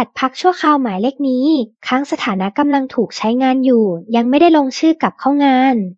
บัตรพักชั่วคราวหมายเลขนี้ ค้างสถานะกำลังถูกใช้งานอยู่ ยังไม่ได้ลงชื่อกลับเข้างาน